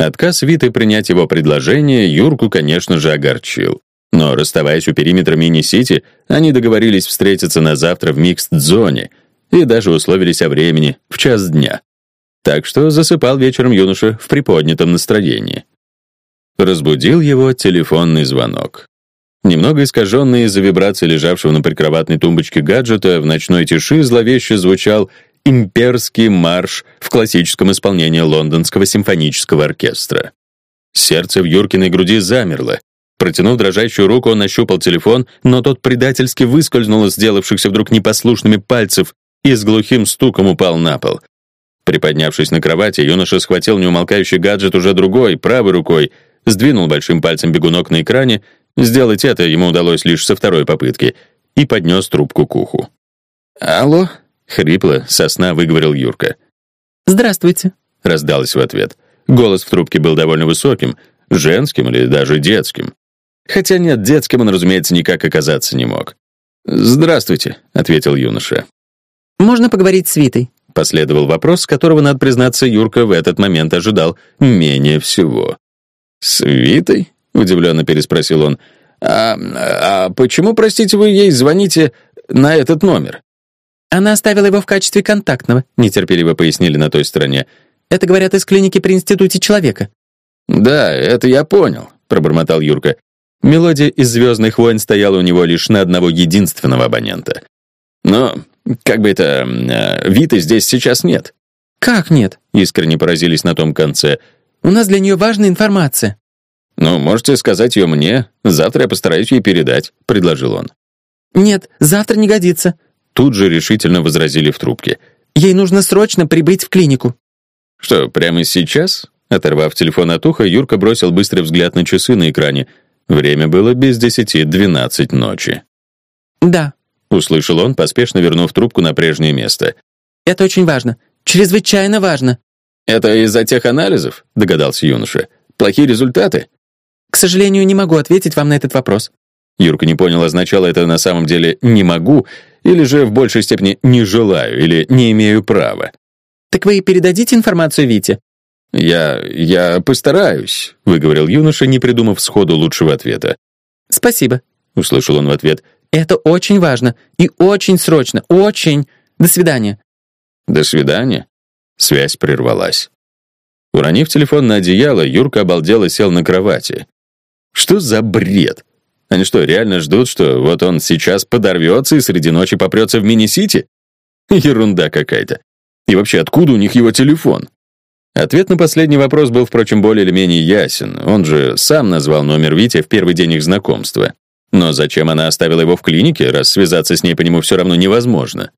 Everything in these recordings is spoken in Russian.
Отказ Виты принять его предложение Юрку, конечно же, огорчил. Но, расставаясь у периметра мини-сити, они договорились встретиться на завтра в микст-зоне и даже условились о времени в час дня. Так что засыпал вечером юноша в приподнятом настроении. Разбудил его телефонный звонок. Немного искаженный из-за вибрации лежавшего на прикроватной тумбочке гаджета, в ночной тиши зловеще звучал имперский марш в классическом исполнении лондонского симфонического оркестра. Сердце в Юркиной груди замерло. Протянув дрожащую руку, он нащупал телефон, но тот предательски выскользнул из сделавшихся вдруг непослушными пальцев и с глухим стуком упал на пол. Приподнявшись на кровати, юноша схватил неумолкающий гаджет уже другой, правой рукой, сдвинул большим пальцем бегунок на экране, сделать это ему удалось лишь со второй попытки, и поднес трубку к уху. «Алло?» — хрипло, со сна выговорил Юрка. «Здравствуйте», — раздалось в ответ. Голос в трубке был довольно высоким, женским или даже детским. Хотя нет, детским он, разумеется, никак оказаться не мог. «Здравствуйте», — ответил юноша. «Можно поговорить с Витой?» Последовал вопрос, которого, надо признаться, Юрка в этот момент ожидал менее всего. «С Витой?» — удивленно переспросил он. «А, «А почему, простите, вы ей звоните на этот номер?» «Она оставила его в качестве контактного», — нетерпеливо пояснили на той стороне. «Это, говорят, из клиники при Институте человека». «Да, это я понял», — пробормотал Юрка. Мелодия из «Звездных войн» стояла у него лишь на одного единственного абонента. «Но, как бы это, э, Виты здесь сейчас нет». «Как нет?» — искренне поразились на том конце. «У нас для нее важная информация». «Ну, можете сказать ее мне. Завтра я постараюсь ей передать», — предложил он. «Нет, завтра не годится». Тут же решительно возразили в трубке. «Ей нужно срочно прибыть в клинику». «Что, прямо сейчас?» Оторвав телефон от уха, Юрка бросил быстрый взгляд на часы на экране. Время было без десяти двенадцать ночи. «Да», — услышал он, поспешно вернув трубку на прежнее место. «Это очень важно. Чрезвычайно важно». «Это из-за тех анализов?» — догадался юноша. «Плохие результаты?» «К сожалению, не могу ответить вам на этот вопрос». Юрка не понял, означало это на самом деле «не могу» или же в большей степени «не желаю» или «не имею права». «Так вы передадите информацию Вите?» «Я... я постараюсь», — выговорил юноша, не придумав сходу лучшего ответа. «Спасибо», — услышал он в ответ. «Это очень важно и очень срочно, очень. До свидания». «До свидания». Связь прервалась. Уронив телефон на одеяло, Юрка обалдело сел на кровати. Что за бред? Они что, реально ждут, что вот он сейчас подорвется и среди ночи попрется в мини-сити? Ерунда какая-то. И вообще, откуда у них его телефон? Ответ на последний вопрос был, впрочем, более или менее ясен. Он же сам назвал номер Вити в первый день их знакомства. Но зачем она оставила его в клинике, раз связаться с ней по нему все равно невозможно?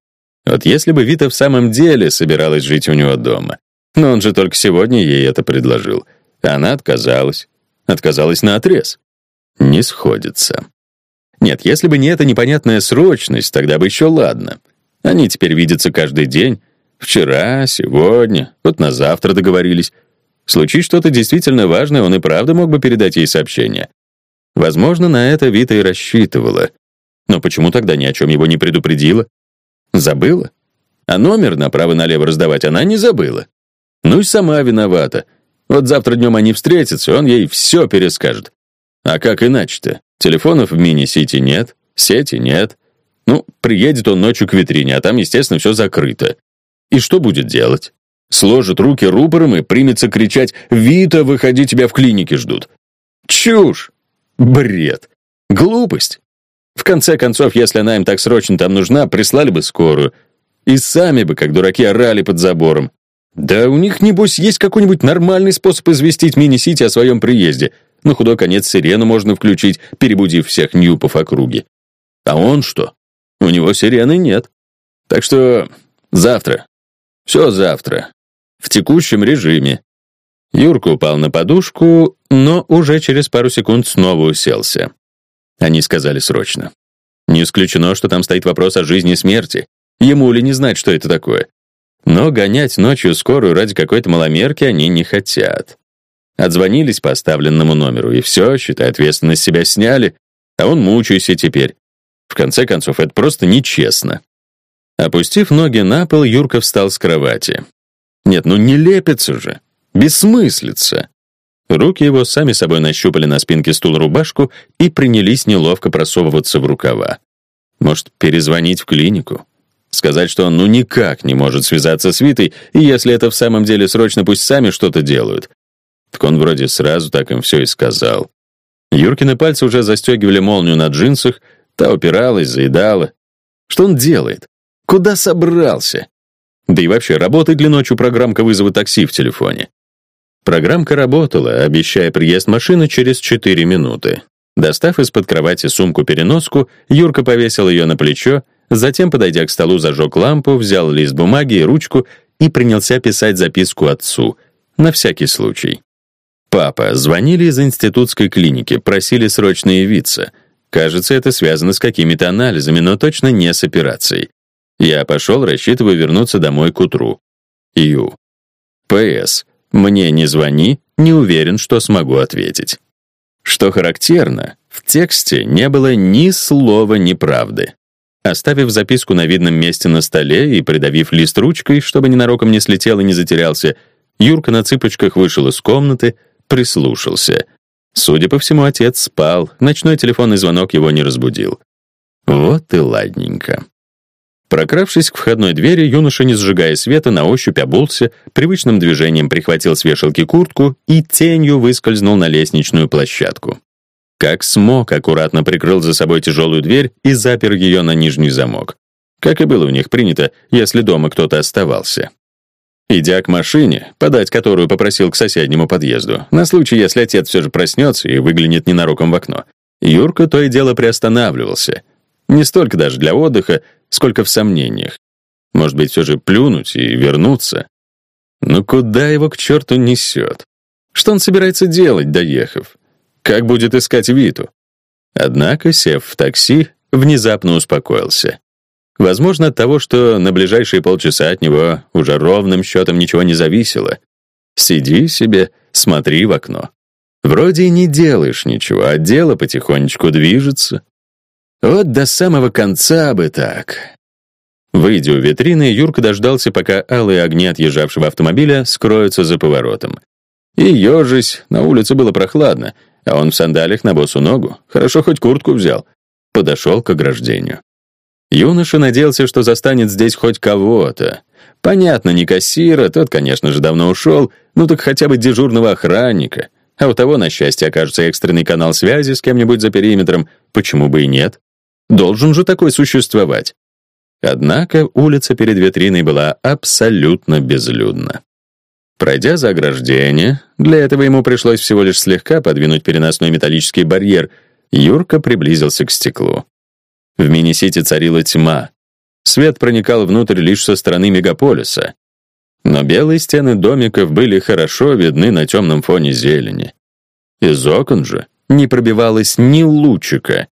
Вот если бы Вита в самом деле собиралась жить у него дома. Но он же только сегодня ей это предложил. Она отказалась. Отказалась на отрез. Не сходится. Нет, если бы не эта непонятная срочность, тогда бы еще ладно. Они теперь видятся каждый день, Вчера, сегодня, вот на завтра договорились. Случись что-то действительно важное, он и правда мог бы передать ей сообщение. Возможно, на это Вита и рассчитывала. Но почему тогда ни о чем его не предупредила? Забыла? А номер направо-налево раздавать она не забыла. Ну и сама виновата. Вот завтра днем они встретятся, он ей все перескажет. А как иначе-то? Телефонов в мини-сити нет, сети нет. Ну, приедет он ночью к витрине, а там, естественно, все закрыто. И что будет делать? Сложит руки рупором и примется кричать «Вита, выходи, тебя в клинике ждут». Чушь! Бред! Глупость! В конце концов, если она им так срочно там нужна, прислали бы скорую. И сами бы, как дураки, орали под забором. Да у них, небось, есть какой-нибудь нормальный способ известить мини-сити о своем приезде. На худой конец сирену можно включить, перебудив всех ньюпов округи. А он что? У него сирены нет. Так что завтра, все завтра. В текущем режиме. Юрка упал на подушку, но уже через пару секунд снова уселся. Они сказали срочно. Не исключено, что там стоит вопрос о жизни и смерти. Ему ли не знать, что это такое? Но гонять ночью скорую ради какой-то маломерки они не хотят. Отзвонились по оставленному номеру, и все, считай, ответственность себя сняли, а он мучается теперь. В конце концов, это просто нечестно. Опустив ноги на пол, Юрка встал с кровати. Нет, ну не лепится же. Бессмыслица. Руки его сами собой нащупали на спинке стула рубашку и принялись неловко просовываться в рукава. Может, перезвонить в клинику? Сказать, что он ну никак не может связаться с Витой, и если это в самом деле срочно, пусть сами что-то делают. Так он вроде сразу так им все и сказал. Юркины пальцы уже застегивали молнию на джинсах, та упиралась, заедала. Что он делает? Куда собрался? Да и вообще, работает ли ночью программка вызова такси в телефоне? Программка работала, обещая приезд машины через 4 минуты. Достав из-под кровати сумку-переноску, Юрка повесил ее на плечо, затем, подойдя к столу, зажег лампу, взял лист бумаги и ручку и принялся писать записку отцу, на всякий случай. «Папа, звонили из институтской клиники, просили срочно явиться. Кажется, это связано с какими-то анализами, но точно не с операцией. Я пошел, рассчитывая вернуться домой к утру. Ю. П.С. Мне не звони, не уверен, что смогу ответить. Что характерно, в тексте не было ни слова неправды. Оставив записку на видном месте на столе и придавив лист ручкой, чтобы ненароком не слетел и не затерялся, Юрка на цыпочках вышел из комнаты, прислушался. Судя по всему, отец спал, ночной телефонный звонок его не разбудил. Вот и ладненько. Прокравшись к входной двери, юноша, не сжигая света, на ощупь обулся, привычным движением прихватил с вешалки куртку и тенью выскользнул на лестничную площадку. Как смог, аккуратно прикрыл за собой тяжелую дверь и запер ее на нижний замок. Как и было у них принято, если дома кто-то оставался. Идя к машине, подать которую попросил к соседнему подъезду, на случай, если отец все же проснется и выглянет ненароком в окно, Юрка то и дело приостанавливался. Не столько даже для отдыха, сколько в сомнениях. Может быть, все же плюнуть и вернуться? Но куда его к черту несет? Что он собирается делать, доехав? Как будет искать Виту? Однако, сев в такси, внезапно успокоился. Возможно, от того, что на ближайшие полчаса от него уже ровным счетом ничего не зависело. Сиди себе, смотри в окно. Вроде и не делаешь ничего, а дело потихонечку движется. Вот до самого конца бы так. Выйдя у витрины, Юрка дождался, пока алые огни отъезжавшего автомобиля скроются за поворотом. И ежись, на улице было прохладно, а он в сандалиях на босу ногу, хорошо хоть куртку взял, подошел к ограждению. Юноша надеялся, что застанет здесь хоть кого-то. Понятно, не кассира, тот, конечно же, давно ушел, ну так хотя бы дежурного охранника. А у того, на счастье, окажется экстренный канал связи с кем-нибудь за периметром, почему бы и нет? Должен же такой существовать. Однако улица перед витриной была абсолютно безлюдна. Пройдя за ограждение, для этого ему пришлось всего лишь слегка подвинуть переносной металлический барьер, Юрка приблизился к стеклу. В мини-сити царила тьма. Свет проникал внутрь лишь со стороны мегаполиса. Но белые стены домиков были хорошо видны на темном фоне зелени. Из окон же не пробивалось ни лучика,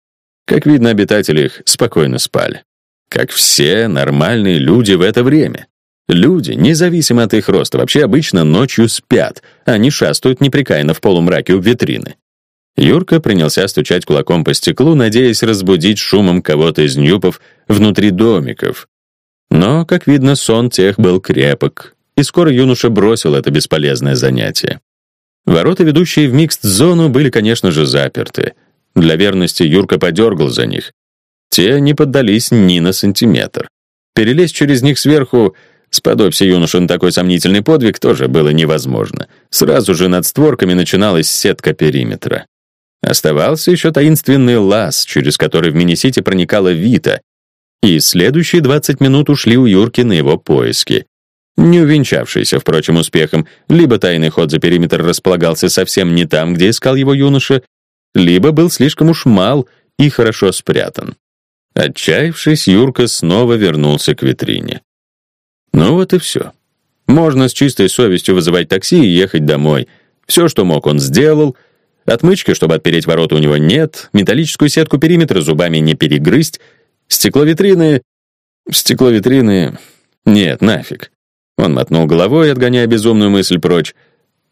как видно, обитатели их спокойно спали. Как все нормальные люди в это время. Люди, независимо от их роста, вообще обычно ночью спят, а не шастают непрекаянно в полумраке у витрины. Юрка принялся стучать кулаком по стеклу, надеясь разбудить шумом кого-то из нюпов внутри домиков. Но, как видно, сон тех был крепок, и скоро юноша бросил это бесполезное занятие. Ворота, ведущие в микст-зону, были, конечно же, заперты — для верности Юрка подергал за них. Те не поддались ни на сантиметр. Перелезть через них сверху, сподобься юноша на такой сомнительный подвиг, тоже было невозможно. Сразу же над створками начиналась сетка периметра. Оставался еще таинственный лаз, через который в мини-сити проникала Вита, и следующие 20 минут ушли у Юрки на его поиски. Не увенчавшийся, впрочем, успехом, либо тайный ход за периметр располагался совсем не там, где искал его юноша, либо был слишком уж мал и хорошо спрятан. Отчаявшись, Юрка снова вернулся к витрине. Ну вот и все. Можно с чистой совестью вызывать такси и ехать домой. Все, что мог, он сделал. Отмычки, чтобы отпереть ворота, у него нет. Металлическую сетку периметра зубами не перегрызть. Стекло витрины... Стекло витрины... Нет, нафиг. Он мотнул головой, отгоняя безумную мысль прочь.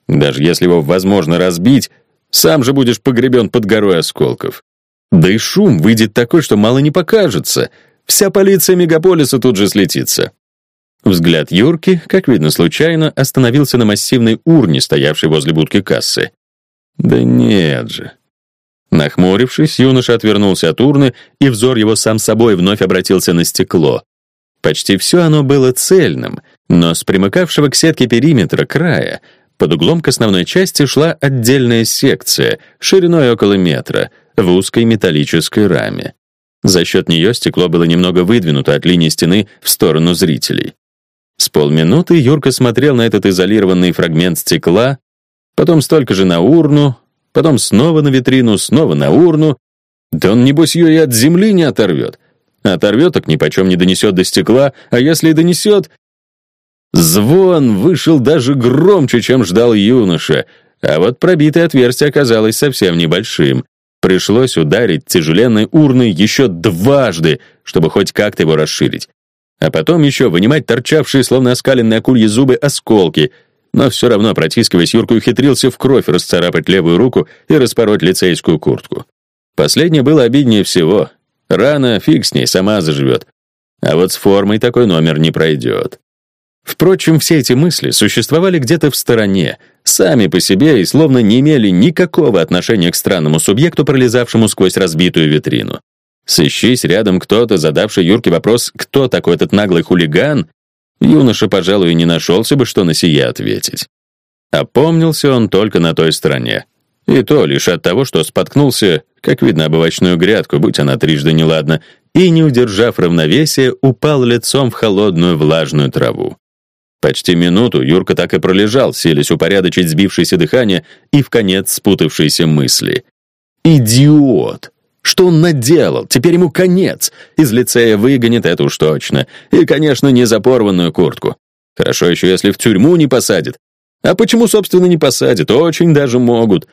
Даже если его возможно разбить, сам же будешь погребен под горой осколков. Да и шум выйдет такой, что мало не покажется. Вся полиция мегаполиса тут же слетится. Взгляд Юрки, как видно случайно, остановился на массивной урне, стоявшей возле будки кассы. Да нет же. Нахмурившись, юноша отвернулся от урны, и взор его сам собой вновь обратился на стекло. Почти все оно было цельным, но с примыкавшего к сетке периметра края под углом к основной части шла отдельная секция, шириной около метра, в узкой металлической раме. За счет нее стекло было немного выдвинуто от линии стены в сторону зрителей. С полминуты Юрка смотрел на этот изолированный фрагмент стекла, потом столько же на урну, потом снова на витрину, снова на урну. Да он, небось, ее и от земли не оторвет. Оторвет, так ни почем не донесет до стекла, а если и донесет... Звон вышел даже громче, чем ждал юноша, а вот пробитое отверстие оказалось совсем небольшим. Пришлось ударить тяжеленной урной еще дважды, чтобы хоть как-то его расширить. А потом еще вынимать торчавшие, словно оскаленные акульи зубы, осколки — но все равно, протискиваясь, Юрка ухитрился в кровь расцарапать левую руку и распороть лицейскую куртку. Последнее было обиднее всего. Рана, фиг с ней, сама заживет. А вот с формой такой номер не пройдет. Впрочем, все эти мысли существовали где-то в стороне, сами по себе и словно не имели никакого отношения к странному субъекту, пролезавшему сквозь разбитую витрину. Сыщись рядом кто-то, задавший Юрке вопрос, кто такой этот наглый хулиган, Юноша, пожалуй, не нашелся бы, что на сие ответить. Опомнился он только на той стороне. И то лишь от того, что споткнулся, как видно, об овощную грядку, будь она трижды неладна, и, не удержав равновесия, упал лицом в холодную влажную траву. Почти минуту Юрка так и пролежал, селись упорядочить сбившееся дыхание и в конец спутавшиеся мысли. «Идиот! Что он наделал? Теперь ему конец. Из лицея выгонит это уж точно. И, конечно, не за порванную куртку. Хорошо еще, если в тюрьму не посадят. А почему, собственно, не посадят? Очень даже могут.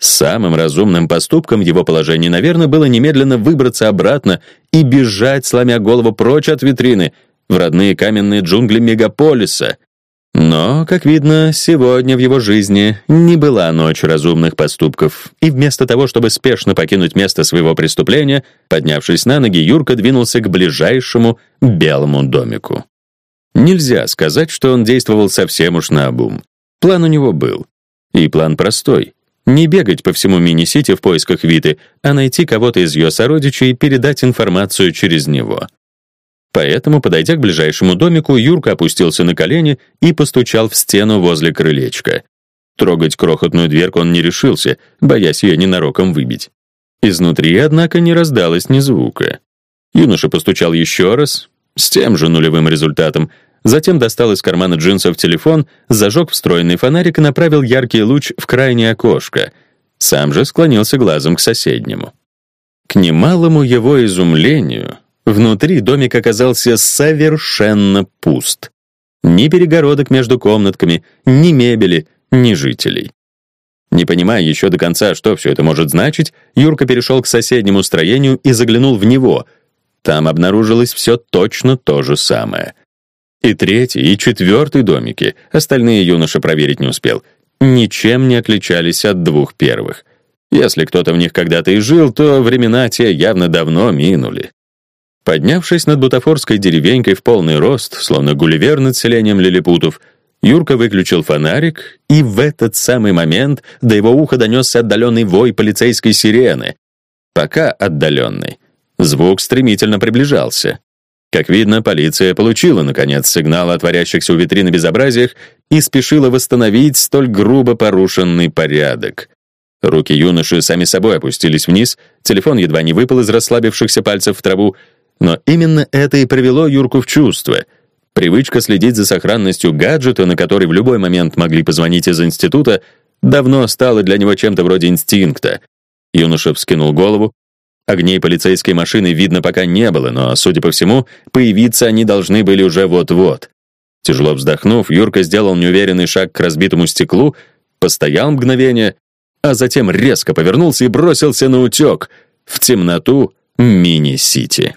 Самым разумным поступком его положения, наверное, было немедленно выбраться обратно и бежать, сломя голову прочь от витрины, в родные каменные джунгли мегаполиса. Но, как видно, сегодня в его жизни не была ночь разумных поступков, и вместо того, чтобы спешно покинуть место своего преступления, поднявшись на ноги, Юрка двинулся к ближайшему белому домику. Нельзя сказать, что он действовал совсем уж наобум. План у него был. И план простой. Не бегать по всему мини-сити в поисках Виты, а найти кого-то из ее сородичей и передать информацию через него. Поэтому, подойдя к ближайшему домику, Юрка опустился на колени и постучал в стену возле крылечка. Трогать крохотную дверку он не решился, боясь ее ненароком выбить. Изнутри, однако, не раздалось ни звука. Юноша постучал еще раз, с тем же нулевым результатом, затем достал из кармана джинсов телефон, зажег встроенный фонарик и направил яркий луч в крайнее окошко. Сам же склонился глазом к соседнему. К немалому его изумлению, Внутри домик оказался совершенно пуст. Ни перегородок между комнатками, ни мебели, ни жителей. Не понимая еще до конца, что все это может значить, Юрка перешел к соседнему строению и заглянул в него. Там обнаружилось все точно то же самое. И третий, и четвертый домики, остальные юноша проверить не успел, ничем не отличались от двух первых. Если кто-то в них когда-то и жил, то времена те явно давно минули. Поднявшись над бутафорской деревенькой в полный рост, словно гулливер над селением лилипутов, Юрка выключил фонарик, и в этот самый момент до его уха донесся отдаленный вой полицейской сирены. Пока отдаленный. Звук стремительно приближался. Как видно, полиция получила, наконец, сигнал о творящихся у витрины безобразиях и спешила восстановить столь грубо порушенный порядок. Руки юноши сами собой опустились вниз, телефон едва не выпал из расслабившихся пальцев в траву, но именно это и привело Юрку в чувство. Привычка следить за сохранностью гаджета, на который в любой момент могли позвонить из института, давно стала для него чем-то вроде инстинкта. Юноша вскинул голову. Огней полицейской машины видно пока не было, но, судя по всему, появиться они должны были уже вот-вот. Тяжело вздохнув, Юрка сделал неуверенный шаг к разбитому стеклу, постоял мгновение, а затем резко повернулся и бросился на утек в темноту мини-сити.